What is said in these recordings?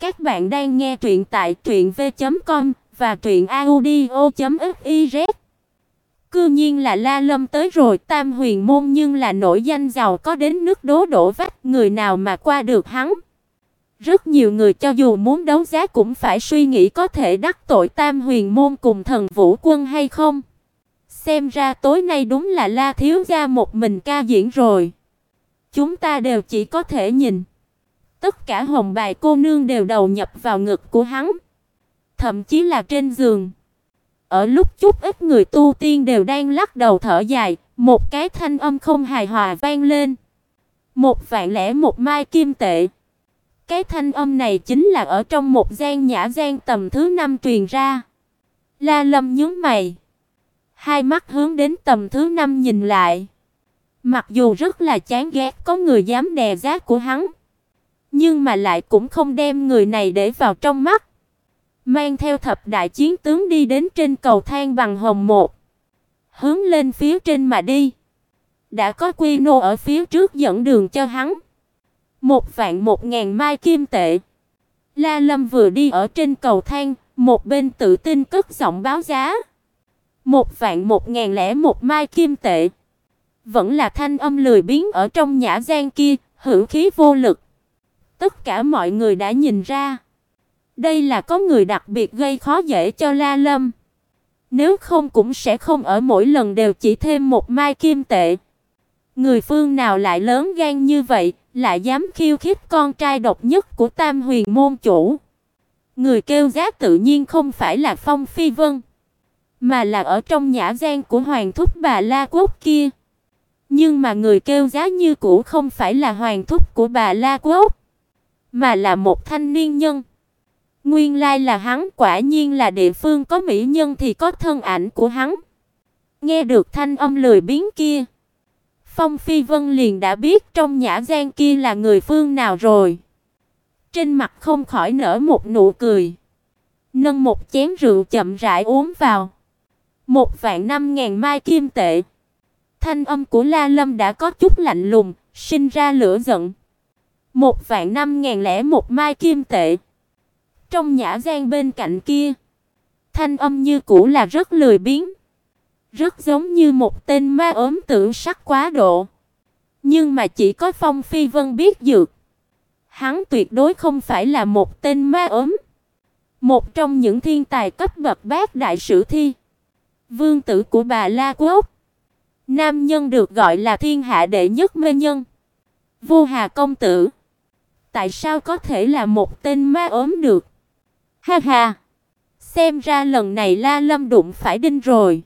Các bạn đang nghe truyện tại truyệnv.com và truyệnaudio.fiz. Cư nhiên là La Lâm tới rồi, Tam Huyền môn nhưng là nổi danh giàu có đến nước đố đổ vách, người nào mà qua được hắn. Rất nhiều người cho dù muốn đấu giá cũng phải suy nghĩ có thể đắc tội Tam Huyền môn cùng Thần Vũ quân hay không. Xem ra tối nay đúng là La thiếu gia một mình ca diễn rồi. Chúng ta đều chỉ có thể nhìn. Tất cả hồng bài cô nương đều đầu nhập vào ngực của hắn, thậm chí là trên giường. Ở lúc chút ít người tu tiên đều đang lắc đầu thở dài, một cái thanh âm không hài hòa vang lên. Một vạn lẻ một mai kim tệ. Cái thanh âm này chính là ở trong một gian nhã gian tầm thứ năm truyền ra. La Lâm nhướng mày, hai mắt hướng đến tầm thứ năm nhìn lại. Mặc dù rất là chán ghét có người dám đè giá của hắn, nhưng mà lại cũng không đem người này để vào trong mắt. Mang theo thập đại chiến tướng đi đến trên cầu thang bằng hồng một, hướng lên phía trên mà đi. Đã có Quy Nô ở phía trước dẫn đường cho hắn. Một vạn một ngàn mai kim tệ. La Lâm vừa đi ở trên cầu thang, một bên tự tin cất giọng báo giá. Một vạn một ngàn lẻ một mai kim tệ. Vẫn là thanh âm lười biếng ở trong nhã gian kia, hữu khí vô lực. Tất cả mọi người đã nhìn ra, đây là có người đặc biệt gây khó dễ cho La Lâm. Nếu không cũng sẽ không ở mỗi lần đều chỉ thêm một mai kim tệ. Người phương nào lại lớn gan như vậy, lại dám khiêu khích con trai độc nhất của Tam Huyền môn chủ. Người kêu giá tự nhiên không phải là Phong Phi Vân, mà là ở trong nhã gian của hoàng thúc bà La Quốc kia. Nhưng mà người kêu giá như cũ không phải là hoàng thúc của bà La Quốc, mà là một thanh niên nhân. Nguyên lai là hắn, quả nhiên là địa phương có mỹ nhân thì có thân ảnh của hắn. Nghe được thanh âm lười biếng kia, Phong Phi Vân liền đã biết trong nhã gian kia là người phương nào rồi. Trên mặt không khỏi nở một nụ cười, nâng một chén rượu chậm rãi uống vào. Một vạn năm ngàn mai kim tệ. Thanh âm của La Lâm đã có chút lạnh lùng, sinh ra lửa giận. Một vạn năm ngàn lẻ một mai kim tệ. Trong nhã gian bên cạnh kia, thanh âm như cũ là rất lười biếng, rất giống như một tên ma ốm tưởng sắc quá độ. Nhưng mà chỉ có Phong Phi Vân biết dược. Hắn tuyệt đối không phải là một tên ma ốm. Một trong những thiên tài cấp bậc bát đại sử thi. Vương tử của bà La Quốc. Nam nhân được gọi là thiên hạ đệ nhất mê nhân. Vô Hà công tử. Tại sao có thể là một tên ma ốm được? Ha ha. Xem ra lần này La Lâm đụng phải đinh rồi.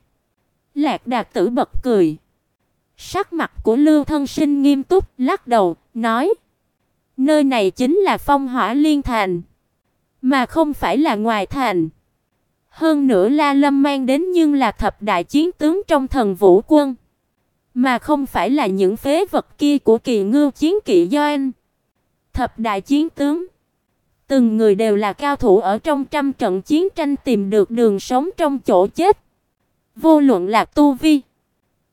Lạc Đạt Tử bật cười. Sắc mặt của Lưu Thân Sinh nghiêm túc, lắc đầu, nói: "Nơi này chính là Phong Hỏa Liên Thành, mà không phải là ngoài thành." Hơn nữa La Lâm mang đến nhưng là thập đại chiến tướng trong Thần Vũ quân, mà không phải là những phế vật kia của Kỳ Ngưu chiến kỵ doanh. Thập đại chiến tướng, từng người đều là cao thủ ở trong trăm trận chiến tranh tìm được đường sống trong chỗ chết. Vô luận là tu vi,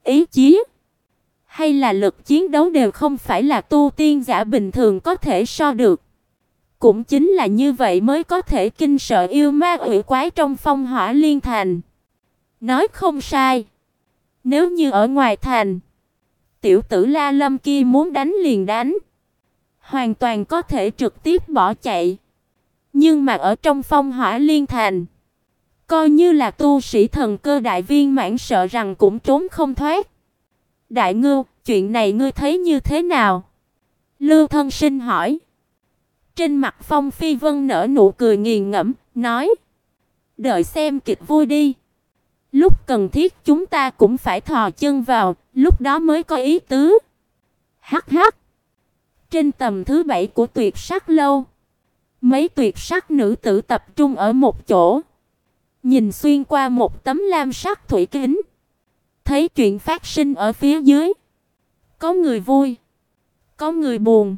ý chí hay là lực chiến đấu đều không phải là tu tiên giả bình thường có thể so được. Cũng chính là như vậy mới có thể kinh sợ yêu ma quỷ quái trong phong hỏa liên thành. Nói không sai. Nếu như ở ngoài thành, tiểu tử La Lâm kia muốn đánh liền đánh, hoàn toàn có thể trực tiếp bỏ chạy. Nhưng mà ở trong phong hỏa liên thành, coi như là tu sĩ thần cơ đại viên mãn sợ rằng cũng trốn không thoát. Đại ngưu, chuyện này ngươi thấy như thế nào? Lưu Thân Sinh hỏi. Trên mặt Phong Phi Vân nở nụ cười nghiền ngẫm, nói: "Đợi xem kịch vui đi. Lúc cần thiết chúng ta cũng phải thò chân vào, lúc đó mới có ý tứ." Hắc hắc. Trên tầm thứ bảy của Tuyệt Sắc lâu, mấy tuyệt sắc nữ tử tập trung ở một chỗ, nhìn xuyên qua một tấm lam sắc thủy kính, thấy chuyện phát sinh ở phía dưới. Có người vui, có người buồn.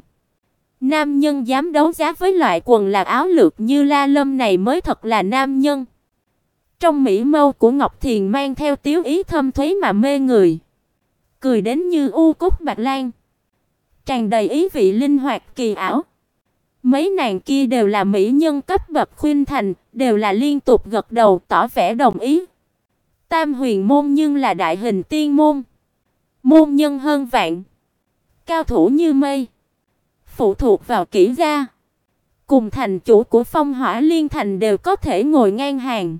Nam nhân dám đấu giá với loại quần là áo lược như La Lâm này mới thật là nam nhân. Trong mỹ mâu của Ngọc Thiền mang theo tiếu ý thâm thúy mà mê người, cười đến như u cúc bạc lan, tràn đầy ý vị linh hoạt kỳ ảo. Mấy nàng kia đều là mỹ nhân cấp bậc khuyên thành, đều là liên tục gật đầu tỏ vẻ đồng ý. Tam huyền môn nhưng là đại hình tiên môn. Môn nhân hơn vạn. Cao thủ như mây. Phụ thuộc vào kỹ gia. Cùng thành chủ của phong hỏa liên thành đều có thể ngồi ngang hàng.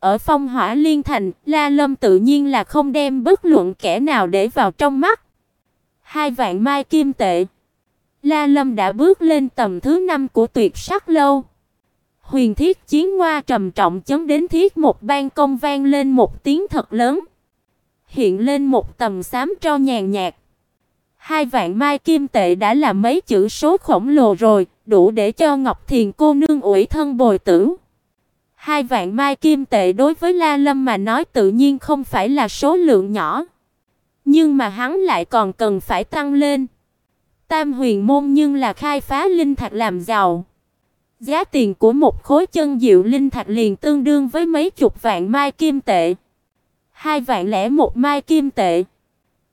Ở phong hỏa liên thành, La Lâm tự nhiên là không đem bất luận kẻ nào để vào trong mắt. Hai vạn mai kim tệ. La Lâm đã bước lên tầm thứ năm của tuyệt sắc lâu. Huyền thiết chiến hoa trầm trọng chấn đến thiết một ban công vang lên một tiếng thật lớn. Hiện lên một tầm xám tro nhàn nhạt. Hai vạn mai kim tệ đã là mấy chữ số khổng lồ rồi, đủ để cho Ngọc Thiền cô nương ủy thân bồi tử. Hai vạn mai kim tệ đối với La Lâm mà nói tự nhiên không phải là số lượng nhỏ, nhưng mà hắn lại còn cần phải tăng lên. Tam huyền môn nhưng là khai phá linh thạch làm giàu. Giá tiền của một khối chân diệu linh thạch liền tương đương với mấy chục vạn mai kim tệ. Hai vạn lẻ một mai kim tệ.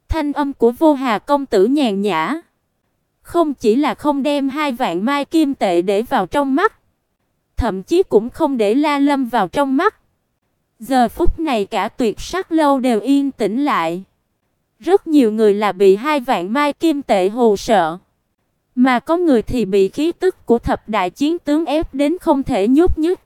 Thanh âm của Vô Hà công tử nhàn nhã, không chỉ là không đem hai vạn mai kim tệ để vào trong mắt, thậm chí cũng không để La Lâm vào trong mắt. Giờ phút này cả tuyệt sắc lâu đều yên tĩnh lại. Rất nhiều người là bị hai vạn mai kim tệ hồ sợ, mà có người thì bị khí tức của thập đại chiến tướng ép đến không thể nhúc nhích.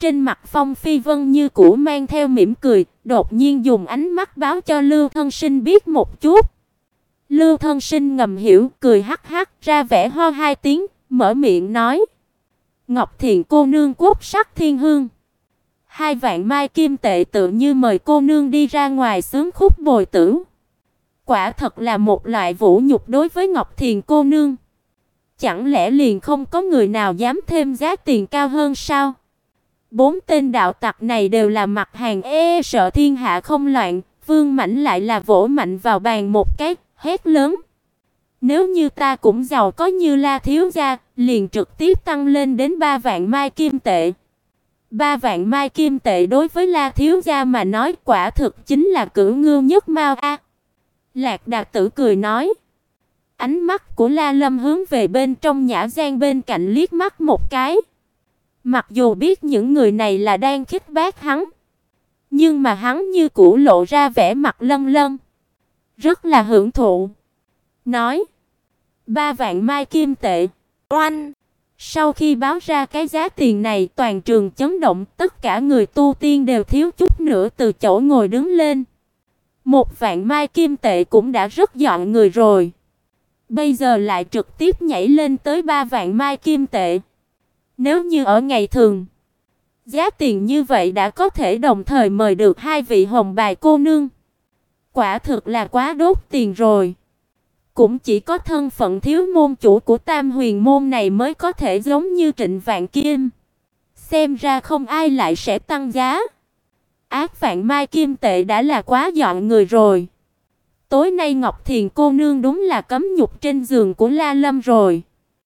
Trên mặt Phong Phi Vân như cũ mang theo mỉm cười, đột nhiên dùng ánh mắt báo cho Lưu Thân Sinh biết một chút. Lưu Thân Sinh ngầm hiểu, cười hắc hắc, ra vẻ ho hai tiếng, mở miệng nói: "Ngọc Thiền cô nương quốc sắc thiên hương, hai vạn mai kim tệ tự như mời cô nương đi ra ngoài sướng khúc bồi tử." Quả thật là một loại vũ nhục đối với Ngọc Thiền cô nương. Chẳng lẽ liền không có người nào dám thêm giá tiền cao hơn sao? Bốn tên đạo tặc này đều là mặt hàng e sợ thiên hạ không loạn, Vương Mạnh lại là vỗ mạnh vào bàn một cái, hét lớn. Nếu như ta cũng giàu có như La thiếu gia, liền trực tiếp tăng lên đến ba vạn mai kim tệ. Ba vạn mai kim tệ đối với La thiếu gia mà nói quả thực chính là cửu ngưu nhất mao a. Lạc Đạt Tử cười nói. Ánh mắt của La Lâm hướng về bên trong nhã gian bên cạnh liếc mắt một cái. Mặc dù biết những người này là đang khích bác hắn, nhưng mà hắn như cũ lộ ra vẻ mặt lâng lâng, rất là hưởng thụ. Nói: "Ba vạn mai kim tệ." Oanh! Sau khi báo ra cái giá tiền này, toàn trường chấn động, tất cả người tu tiên đều thiếu chút nữa từ chỗ ngồi đứng lên. Một vạn mai kim tệ cũng đã rất dọn người rồi. Bây giờ lại trực tiếp nhảy lên tới ba vạn mai kim tệ. Nếu như ở ngày thường, giá tiền như vậy đã có thể đồng thời mời được hai vị hồng bài cô nương. Quả thực là quá đốt tiền rồi. Cũng chỉ có thân phận thiếu môn chủ của Tam Huyền môn này mới có thể giống như Trịnh Vạn Kim. Xem ra không ai lại sẽ tăng giá. Ác Vạn Mai kim tệ đã là quá dọn người rồi. Tối nay Ngọc Thiền cô nương đúng là cấm nhục trên giường của La Lâm rồi.